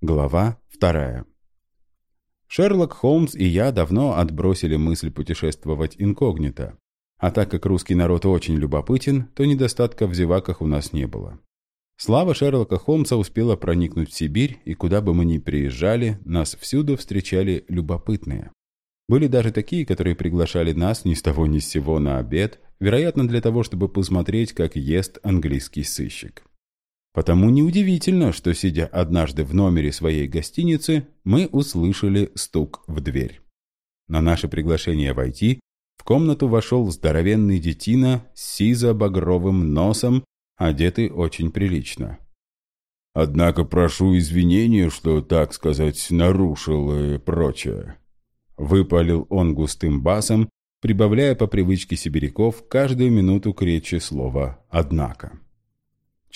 Глава вторая. Шерлок Холмс и я давно отбросили мысль путешествовать инкогнито. А так как русский народ очень любопытен, то недостатка в зеваках у нас не было. Слава Шерлока Холмса успела проникнуть в Сибирь, и куда бы мы ни приезжали, нас всюду встречали любопытные. Были даже такие, которые приглашали нас ни с того ни с сего на обед, вероятно, для того, чтобы посмотреть, как ест английский сыщик. Потому неудивительно, что, сидя однажды в номере своей гостиницы, мы услышали стук в дверь. На наше приглашение войти в комнату вошел здоровенный детина с сизо-багровым носом, одетый очень прилично. «Однако прошу извинения, что, так сказать, нарушил и прочее», — выпалил он густым басом, прибавляя по привычке сибиряков каждую минуту к речи слова «однако».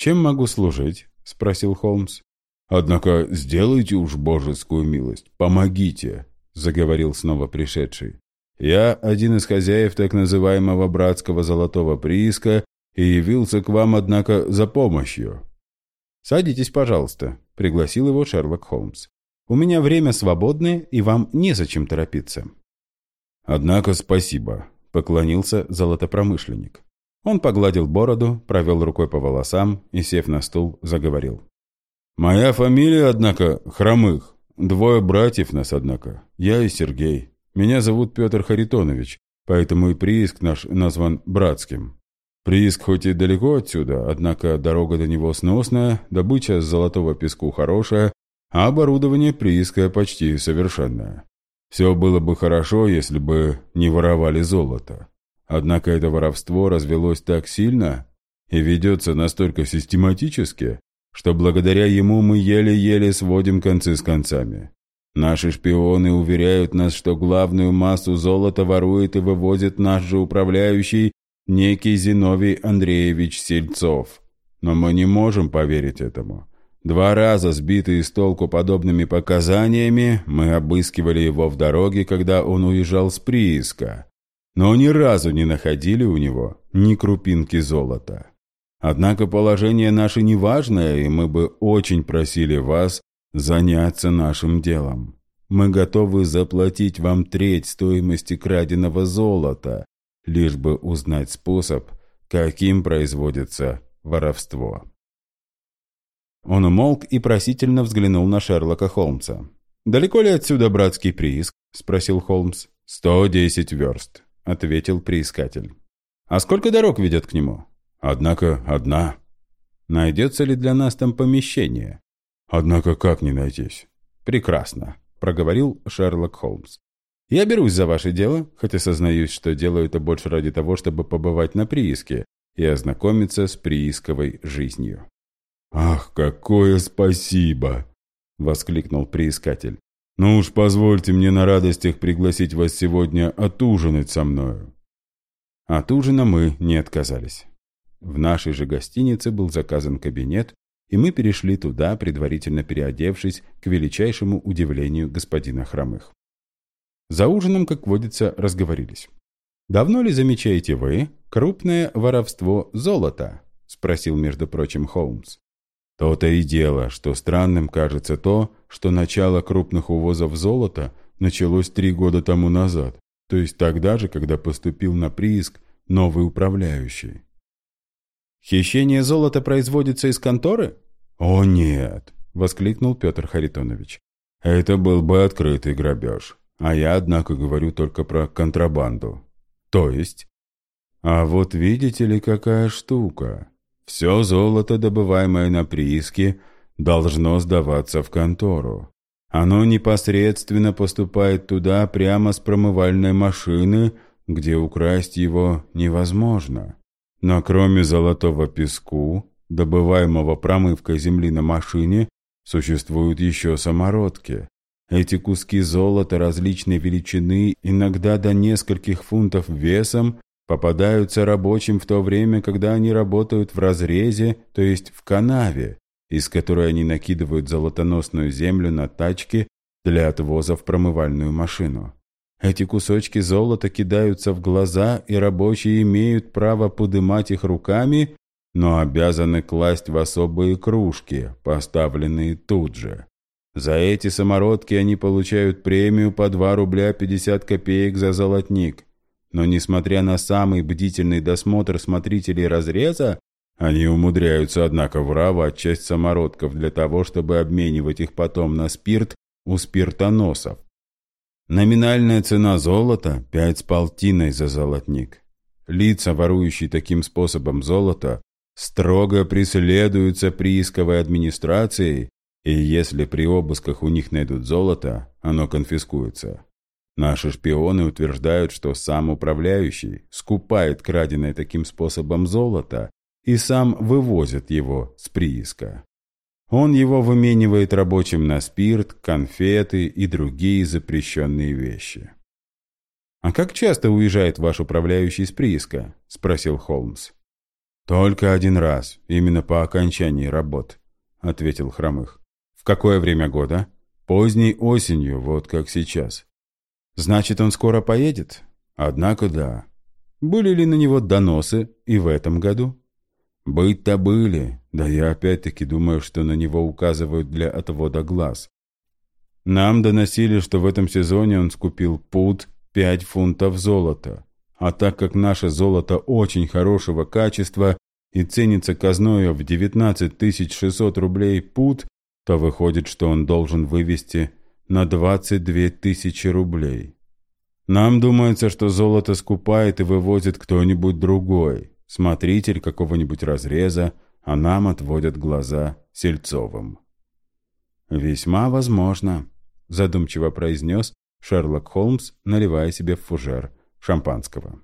«Чем могу служить?» — спросил Холмс. «Однако сделайте уж божескую милость, помогите», — заговорил снова пришедший. «Я один из хозяев так называемого братского золотого прииска и явился к вам, однако, за помощью». «Садитесь, пожалуйста», — пригласил его Шерлок Холмс. «У меня время свободное, и вам незачем торопиться». «Однако спасибо», — поклонился золотопромышленник. Он погладил бороду, провел рукой по волосам и, сев на стул, заговорил. «Моя фамилия, однако, Хромых. Двое братьев нас, однако. Я и Сергей. Меня зовут Петр Харитонович, поэтому и прииск наш назван Братским. Прииск хоть и далеко отсюда, однако дорога до него сносная, добыча с золотого песку хорошая, а оборудование прииска почти совершенное. Все было бы хорошо, если бы не воровали золото. Однако это воровство развелось так сильно и ведется настолько систематически, что благодаря ему мы еле-еле сводим концы с концами. Наши шпионы уверяют нас, что главную массу золота ворует и вывозит наш же управляющий, некий Зиновий Андреевич Сельцов. Но мы не можем поверить этому. Два раза сбитые с толку подобными показаниями, мы обыскивали его в дороге, когда он уезжал с прииска но ни разу не находили у него ни крупинки золота. Однако положение наше неважное, и мы бы очень просили вас заняться нашим делом. Мы готовы заплатить вам треть стоимости краденого золота, лишь бы узнать способ, каким производится воровство». Он умолк и просительно взглянул на Шерлока Холмса. «Далеко ли отсюда братский прииск?» – спросил Холмс. «Сто десять верст», — ответил приискатель. «А сколько дорог ведет к нему?» «Однако одна». «Найдется ли для нас там помещение?» «Однако как не найтись?» «Прекрасно», — проговорил Шерлок Холмс. «Я берусь за ваше дело, хотя сознаюсь, что делаю это больше ради того, чтобы побывать на прииске и ознакомиться с приисковой жизнью». «Ах, какое спасибо!» — воскликнул приискатель. «Ну уж позвольте мне на радостях пригласить вас сегодня отужинать со мною». От ужина мы не отказались. В нашей же гостинице был заказан кабинет, и мы перешли туда, предварительно переодевшись, к величайшему удивлению господина Хромых. За ужином, как водится, разговорились. «Давно ли замечаете вы крупное воровство золота?» — спросил, между прочим, Холмс. То-то и дело, что странным кажется то, что начало крупных увозов золота началось три года тому назад, то есть тогда же, когда поступил на прииск новый управляющий. «Хищение золота производится из конторы?» «О нет!» — воскликнул Петр Харитонович. «Это был бы открытый грабеж. А я, однако, говорю только про контрабанду». «То есть?» «А вот видите ли, какая штука?» Все золото, добываемое на прииске, должно сдаваться в контору. Оно непосредственно поступает туда прямо с промывальной машины, где украсть его невозможно. Но кроме золотого песку, добываемого промывкой земли на машине, существуют еще самородки. Эти куски золота различной величины, иногда до нескольких фунтов весом, попадаются рабочим в то время, когда они работают в разрезе, то есть в канаве, из которой они накидывают золотоносную землю на тачки для отвоза в промывальную машину. Эти кусочки золота кидаются в глаза, и рабочие имеют право подымать их руками, но обязаны класть в особые кружки, поставленные тут же. За эти самородки они получают премию по 2 рубля 50 копеек за золотник. Но несмотря на самый бдительный досмотр смотрителей разреза, они умудряются, однако, воровать часть самородков для того, чтобы обменивать их потом на спирт у спиртоносов. Номинальная цена золота – пять с полтиной за золотник. Лица, ворующие таким способом золото, строго преследуются приисковой администрацией и если при обысках у них найдут золото, оно конфискуется. Наши шпионы утверждают, что сам управляющий скупает краденое таким способом золото и сам вывозит его с прииска. Он его выменивает рабочим на спирт, конфеты и другие запрещенные вещи. «А как часто уезжает ваш управляющий с прииска?» – спросил Холмс. «Только один раз, именно по окончании работ», – ответил Хромых. В какое время года? Поздней осенью, вот как сейчас. Значит, он скоро поедет? Однако да. Были ли на него доносы и в этом году? Быть-то были, да я опять-таки думаю, что на него указывают для отвода глаз. Нам доносили, что в этом сезоне он скупил пуд 5 фунтов золота. А так как наше золото очень хорошего качества и ценится казною в 19 600 рублей пуд, то выходит, что он должен вывести на 22 тысячи рублей. Нам думается, что золото скупает и вывозит кто-нибудь другой, смотритель какого-нибудь разреза, а нам отводят глаза Сельцовым. «Весьма возможно», – задумчиво произнес Шерлок Холмс, наливая себе в фужер шампанского.